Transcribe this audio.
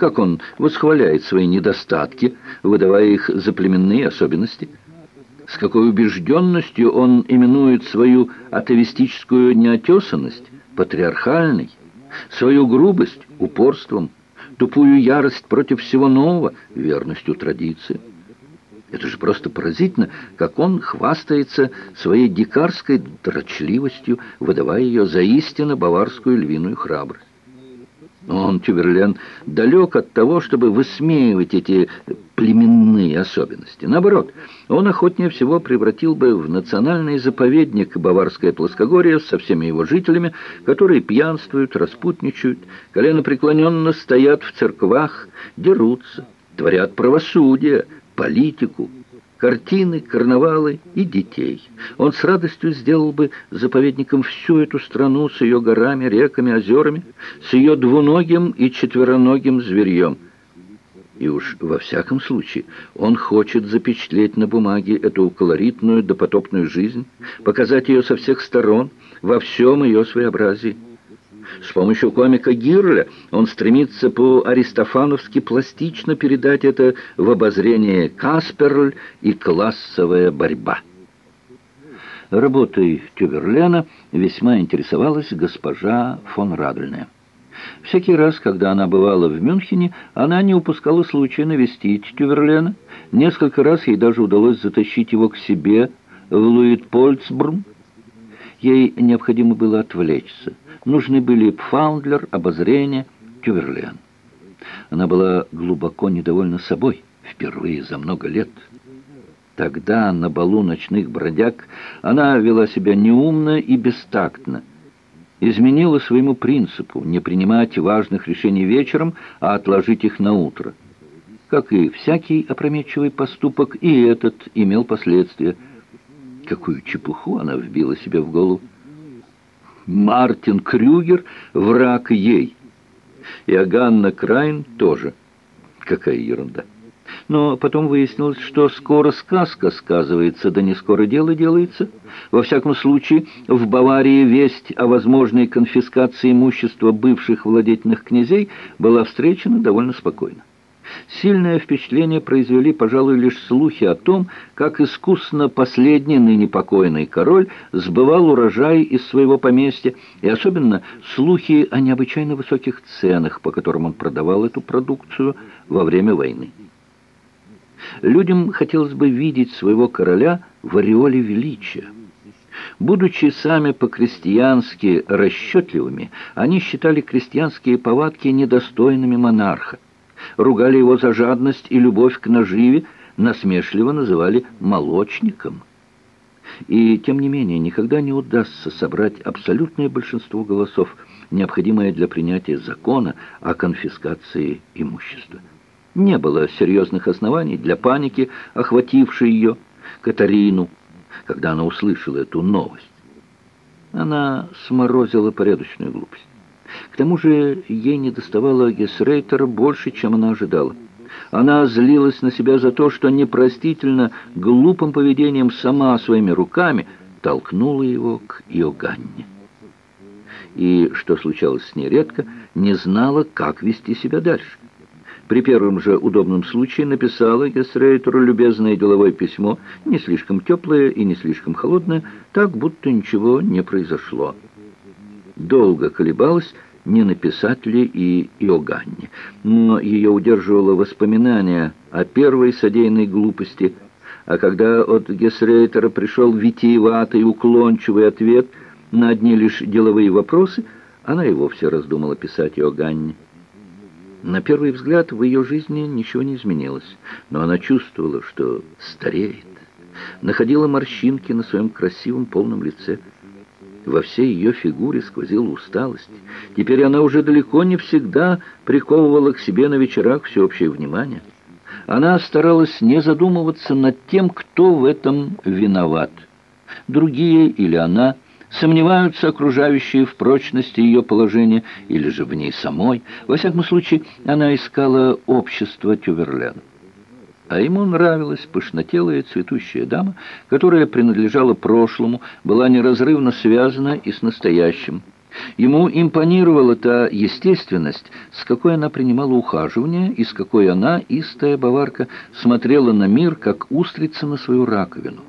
как он восхваляет свои недостатки, выдавая их за племенные особенности, с какой убежденностью он именует свою атовистическую неотесанность патриархальной, свою грубость упорством, тупую ярость против всего нового верностью традиции. Это же просто поразительно, как он хвастается своей дикарской дрочливостью, выдавая ее за истинно баварскую львиную храбрость. Он, Тюберлен, далек от того, чтобы высмеивать эти племенные особенности. Наоборот, он охотнее всего превратил бы в национальный заповедник Баварское плоскогорье со всеми его жителями, которые пьянствуют, распутничают, коленопреклоненно стоят в церквах, дерутся, творят правосудие, политику, картины, карнавалы и детей. Он с радостью сделал бы заповедником всю эту страну с ее горами, реками, озерами, с ее двуногим и четвероногим зверьем. И уж во всяком случае он хочет запечатлеть на бумаге эту колоритную допотопную жизнь, показать ее со всех сторон, во всем ее своеобразии. С помощью комика Гирля он стремится по-аристофановски пластично передать это в обозрение Касперль и классовая борьба. Работой Тюберлена весьма интересовалась госпожа фон Радельная. Всякий раз, когда она бывала в Мюнхене, она не упускала случая навестить Тюверлена. Несколько раз ей даже удалось затащить его к себе в Луитпольцбрум. Ей необходимо было отвлечься. Нужны были Пфаундлер, обозрение, Тюверлен. Она была глубоко недовольна собой впервые за много лет. Тогда на балу ночных бродяг она вела себя неумно и бестактно. Изменила своему принципу не принимать важных решений вечером, а отложить их на утро. Как и всякий опрометчивый поступок, и этот имел последствия. Какую чепуху она вбила себе в голову. Мартин Крюгер — враг ей. И Аганна Крайн тоже. Какая ерунда. Но потом выяснилось, что скоро сказка сказывается, да не скоро дело делается. Во всяком случае, в Баварии весть о возможной конфискации имущества бывших владетельных князей была встречена довольно спокойно. Сильное впечатление произвели, пожалуй, лишь слухи о том, как искусно последний ныне покойный король сбывал урожай из своего поместья, и особенно слухи о необычайно высоких ценах, по которым он продавал эту продукцию во время войны. Людям хотелось бы видеть своего короля в ореоле величия. Будучи сами по-крестьянски расчетливыми, они считали крестьянские повадки недостойными монарха ругали его за жадность и любовь к наживе, насмешливо называли молочником. И, тем не менее, никогда не удастся собрать абсолютное большинство голосов, необходимое для принятия закона о конфискации имущества. Не было серьезных оснований для паники, охватившей ее, Катарину, когда она услышала эту новость. Она сморозила порядочную глупость. К тому же ей не доставало Гесрейтера больше, чем она ожидала. Она злилась на себя за то, что непростительно глупым поведением сама своими руками толкнула его к Иоганне. И, что случалось с ней редко, не знала, как вести себя дальше. При первом же удобном случае написала Гесрейтеру любезное деловое письмо, не слишком теплое и не слишком холодное, так, будто ничего не произошло долго колебалась, не написать ли и Иоганне. Но ее удерживало воспоминание о первой содеянной глупости, а когда от Гесрейтера пришел витиеватый, уклончивый ответ на одни лишь деловые вопросы, она и вовсе раздумала писать Иоганне. На первый взгляд в ее жизни ничего не изменилось, но она чувствовала, что стареет. Находила морщинки на своем красивом полном лице – во всей ее фигуре сквозила усталость. Теперь она уже далеко не всегда приковывала к себе на вечерах всеобщее внимание. Она старалась не задумываться над тем, кто в этом виноват. Другие или она сомневаются окружающие в прочности ее положения или же в ней самой. Во всяком случае, она искала общество Тюверлена. А ему нравилась пышнотелая цветущая дама, которая принадлежала прошлому, была неразрывно связана и с настоящим. Ему импонировала та естественность, с какой она принимала ухаживание, и с какой она, истая баварка, смотрела на мир, как устрица на свою раковину.